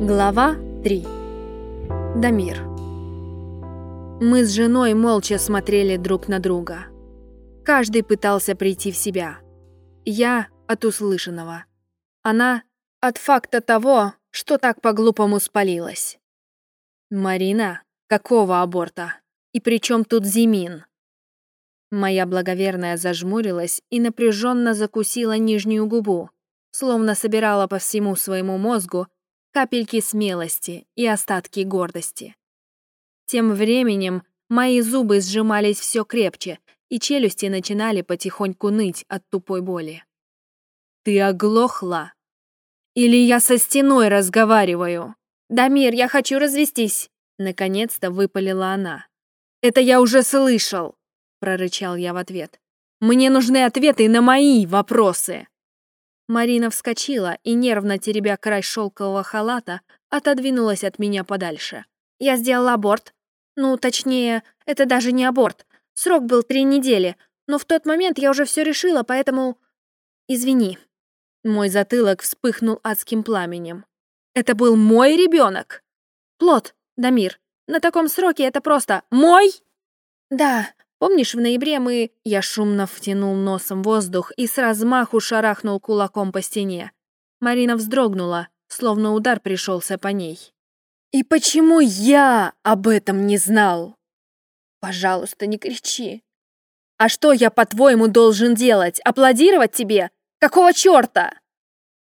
Глава 3. Дамир. Мы с женой молча смотрели друг на друга. Каждый пытался прийти в себя. Я от услышанного. Она от факта того, что так по-глупому спалилась. Марина, какого аборта? И при чем тут Зимин? Моя благоверная зажмурилась и напряженно закусила нижнюю губу, словно собирала по всему своему мозгу капельки смелости и остатки гордости. Тем временем мои зубы сжимались все крепче, и челюсти начинали потихоньку ныть от тупой боли. «Ты оглохла? Или я со стеной разговариваю?» «Дамир, я хочу развестись!» Наконец-то выпалила она. «Это я уже слышал!» прорычал я в ответ. «Мне нужны ответы на мои вопросы!» Марина вскочила и, нервно теребя край шелкового халата, отодвинулась от меня подальше. «Я сделала аборт. Ну, точнее, это даже не аборт. Срок был три недели, но в тот момент я уже все решила, поэтому... Извини». Мой затылок вспыхнул адским пламенем. «Это был мой ребенок?» «Плод, Дамир. На таком сроке это просто мой?» «Да, Помнишь, в ноябре мы...» Я шумно втянул носом воздух и с размаху шарахнул кулаком по стене. Марина вздрогнула, словно удар пришелся по ней. «И почему я об этом не знал?» «Пожалуйста, не кричи». «А что я, по-твоему, должен делать? Аплодировать тебе? Какого черта?»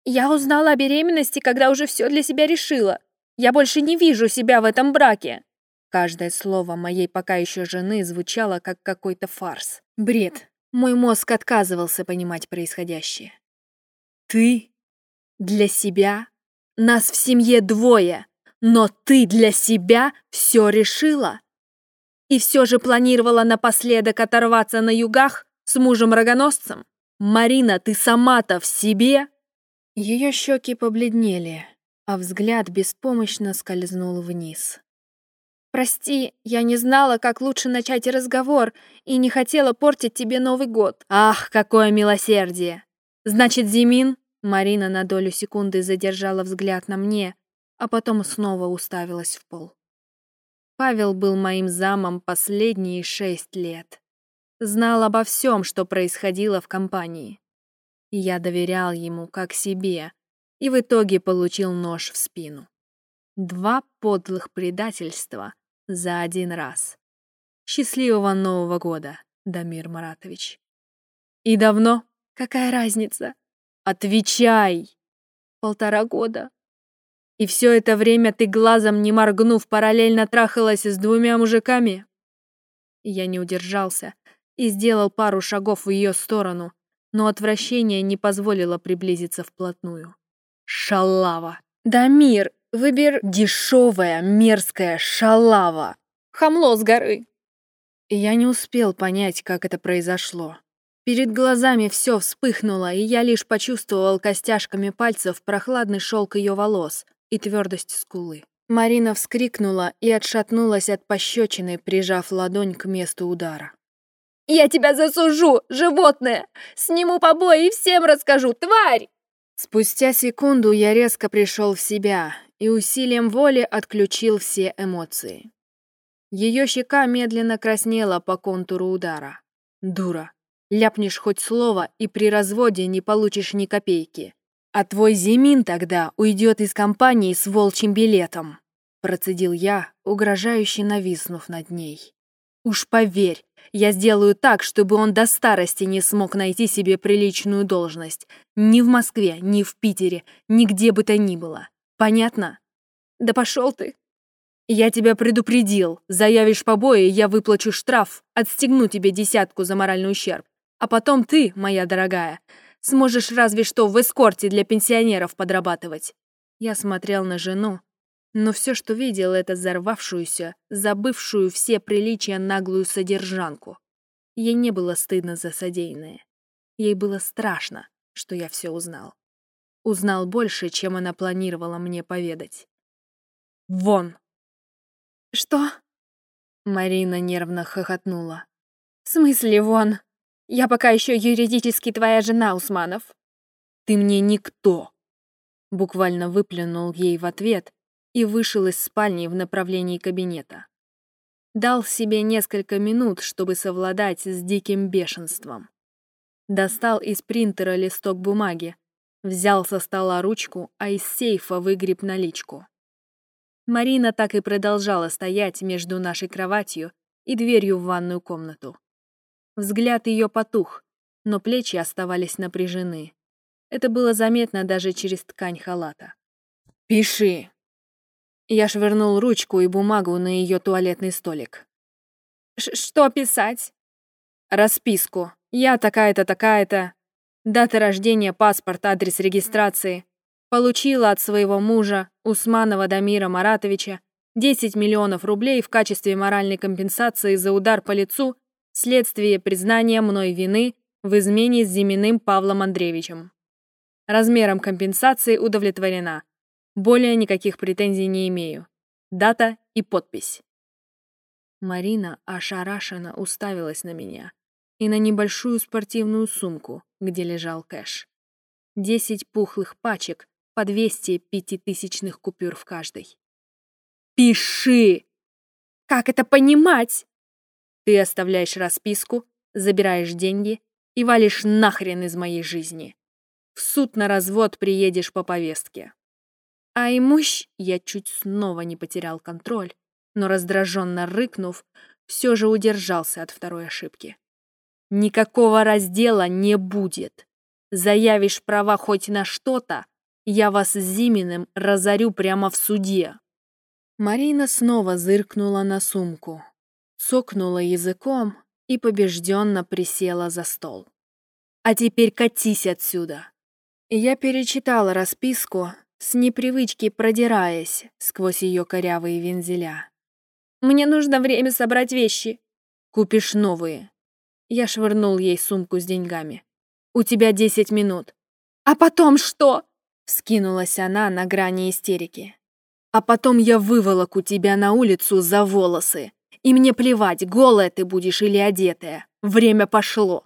«Я узнала о беременности, когда уже все для себя решила. Я больше не вижу себя в этом браке». Каждое слово моей пока еще жены звучало как какой-то фарс. Бред. Мой мозг отказывался понимать происходящее. Ты? Для себя? Нас в семье двое, но ты для себя все решила? И все же планировала напоследок оторваться на югах с мужем-рогоносцем? Марина, ты сама-то в себе? Ее щеки побледнели, а взгляд беспомощно скользнул вниз. «Прости, я не знала, как лучше начать разговор и не хотела портить тебе Новый год». «Ах, какое милосердие! Значит, Зимин?» Марина на долю секунды задержала взгляд на мне, а потом снова уставилась в пол. Павел был моим замом последние шесть лет. Знал обо всем, что происходило в компании. Я доверял ему как себе, и в итоге получил нож в спину. Два подлых предательства за один раз. Счастливого Нового года, Дамир Маратович. И давно? Какая разница? Отвечай! Полтора года. И все это время ты глазом не моргнув параллельно трахалась с двумя мужиками? Я не удержался и сделал пару шагов в ее сторону, но отвращение не позволило приблизиться вплотную. Шалава! Дамир, Выбер дешевая, мерзкая шалава. Хамло с горы. Я не успел понять, как это произошло. Перед глазами все вспыхнуло, и я лишь почувствовал костяшками пальцев прохладный шелк ее волос и твердость скулы. Марина вскрикнула и отшатнулась от пощечины, прижав ладонь к месту удара. «Я тебя засужу, животное! Сниму побои и всем расскажу, тварь!» Спустя секунду я резко пришел в себя и усилием воли отключил все эмоции. Ее щека медленно краснела по контуру удара. Дура. Ляпнешь хоть слово, и при разводе не получишь ни копейки. А твой Зимин тогда уйдет из компании с волчьим билетом, процедил я, угрожающе нависнув над ней. Уж поверь, я сделаю так, чтобы он до старости не смог найти себе приличную должность. Ни в Москве, ни в Питере, нигде бы то ни было. Понятно? Да пошел ты. Я тебя предупредил. Заявишь побои, я выплачу штраф, отстегну тебе десятку за моральный ущерб. А потом ты, моя дорогая, сможешь разве что в эскорте для пенсионеров подрабатывать. Я смотрел на жену, но все, что видел, это взорвавшуюся, забывшую все приличия наглую содержанку. Ей не было стыдно за содеянное. Ей было страшно, что я все узнал. Узнал больше, чем она планировала мне поведать. «Вон!» «Что?» Марина нервно хохотнула. «В смысле вон? Я пока еще юридически твоя жена, Усманов». «Ты мне никто!» Буквально выплюнул ей в ответ и вышел из спальни в направлении кабинета. Дал себе несколько минут, чтобы совладать с диким бешенством. Достал из принтера листок бумаги, взял со стола ручку, а из сейфа выгреб наличку. Марина так и продолжала стоять между нашей кроватью и дверью в ванную комнату. Взгляд ее потух, но плечи оставались напряжены. Это было заметно даже через ткань халата. «Пиши!» Я швырнул ручку и бумагу на ее туалетный столик. «Что писать?» «Расписку. Я такая-то, такая-то. Дата рождения, паспорт, адрес регистрации. Получила от своего мужа, Усманова Дамира Маратовича, 10 миллионов рублей в качестве моральной компенсации за удар по лицу вследствие признания мной вины в измене с Зиминым Павлом Андреевичем. Размером компенсации удовлетворена. Более никаких претензий не имею. Дата и подпись. Марина ошарашенно уставилась на меня и на небольшую спортивную сумку, где лежал кэш. Десять пухлых пачек по 200 пятитысячных купюр в каждой. «Пиши!» «Как это понимать?» Ты оставляешь расписку, забираешь деньги и валишь нахрен из моей жизни. В суд на развод приедешь по повестке. А имущ я чуть снова не потерял контроль, но раздраженно рыкнув, все же удержался от второй ошибки. Никакого раздела не будет. Заявишь права хоть на что-то, я вас с Зиминым разорю прямо в суде. Марина снова зыркнула на сумку, цокнула языком и побежденно присела за стол. «А теперь катись отсюда!» Я перечитала расписку, с непривычки продираясь сквозь ее корявые вензеля. «Мне нужно время собрать вещи». «Купишь новые». Я швырнул ей сумку с деньгами. «У тебя десять минут». «А потом что?» Скинулась она на грани истерики. «А потом я выволоку тебя на улицу за волосы. И мне плевать, голая ты будешь или одетая. Время пошло».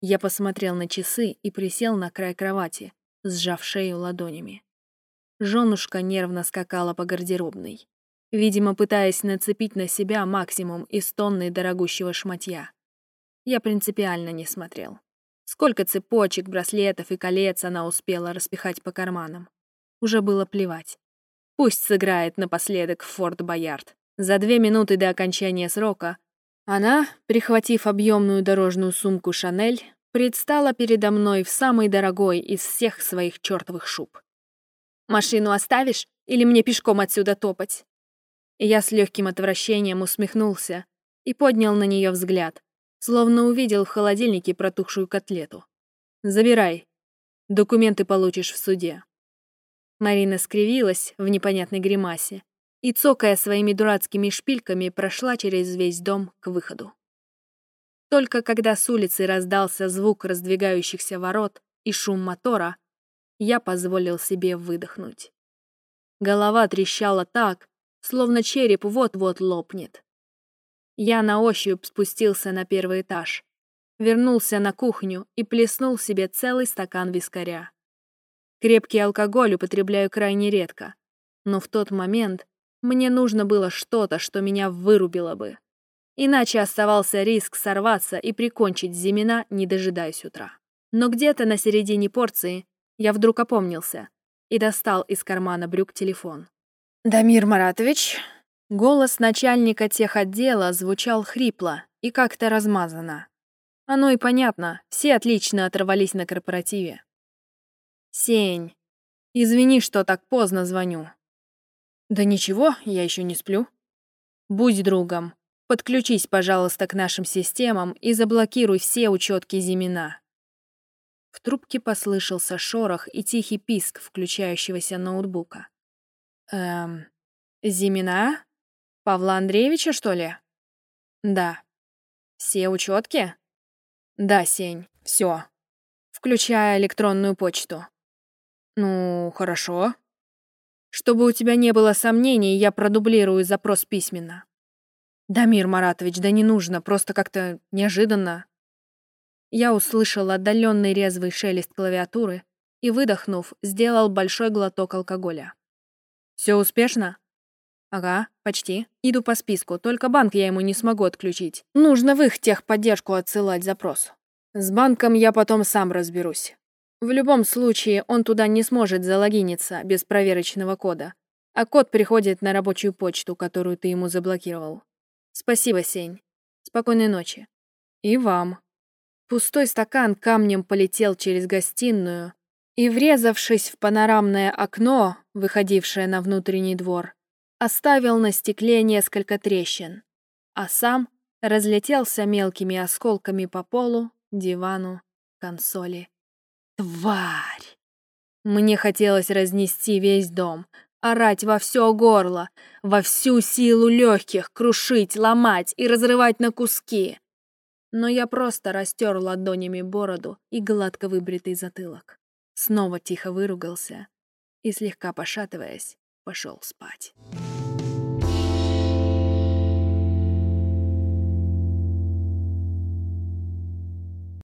Я посмотрел на часы и присел на край кровати, сжав шею ладонями. Женушка нервно скакала по гардеробной, видимо, пытаясь нацепить на себя максимум из тонны дорогущего шматья. Я принципиально не смотрел. Сколько цепочек, браслетов и колец она успела распихать по карманам. Уже было плевать. Пусть сыграет напоследок в Форт Боярд. За две минуты до окончания срока она, прихватив объемную дорожную сумку «Шанель», предстала передо мной в самой дорогой из всех своих чертовых шуб. Машину оставишь или мне пешком отсюда топать?» Я с легким отвращением усмехнулся и поднял на нее взгляд, словно увидел в холодильнике протухшую котлету. «Забирай. Документы получишь в суде». Марина скривилась в непонятной гримасе и, цокая своими дурацкими шпильками, прошла через весь дом к выходу. Только когда с улицы раздался звук раздвигающихся ворот и шум мотора, я позволил себе выдохнуть. Голова трещала так, словно череп вот-вот лопнет. Я на ощупь спустился на первый этаж, вернулся на кухню и плеснул себе целый стакан вискаря. Крепкий алкоголь употребляю крайне редко, но в тот момент мне нужно было что-то, что меня вырубило бы. Иначе оставался риск сорваться и прикончить Зимина, не дожидаясь утра. Но где-то на середине порции я вдруг опомнился и достал из кармана брюк телефон. «Дамир Маратович?» Голос начальника техотдела звучал хрипло и как-то размазанно. Оно и понятно, все отлично оторвались на корпоративе. «Сень, извини, что так поздно звоню». «Да ничего, я еще не сплю». «Будь другом, подключись, пожалуйста, к нашим системам и заблокируй все учетки Зимина. В трубке послышался шорох и тихий писк включающегося ноутбука. «Эм, Зимина? Павла Андреевича, что ли?» «Да». «Все учетки?» «Да, Сень, все. Включая электронную почту». «Ну, хорошо. Чтобы у тебя не было сомнений, я продублирую запрос письменно». «Дамир Маратович, да не нужно, просто как-то неожиданно». Я услышал отдаленный резвый шелест клавиатуры и, выдохнув, сделал большой глоток алкоголя. Все успешно? Ага, почти. Иду по списку, только банк я ему не смогу отключить. Нужно в их техподдержку отсылать запрос. С банком я потом сам разберусь. В любом случае, он туда не сможет залогиниться без проверочного кода, а код приходит на рабочую почту, которую ты ему заблокировал. Спасибо, Сень. Спокойной ночи. И вам. Пустой стакан камнем полетел через гостиную и, врезавшись в панорамное окно, выходившее на внутренний двор, оставил на стекле несколько трещин, а сам разлетелся мелкими осколками по полу, дивану, консоли. Тварь! Мне хотелось разнести весь дом, орать во все горло, во всю силу легких, крушить, ломать и разрывать на куски. Но я просто растер ладонями бороду и гладко выбритый затылок. Снова тихо выругался и, слегка пошатываясь, пошел спать.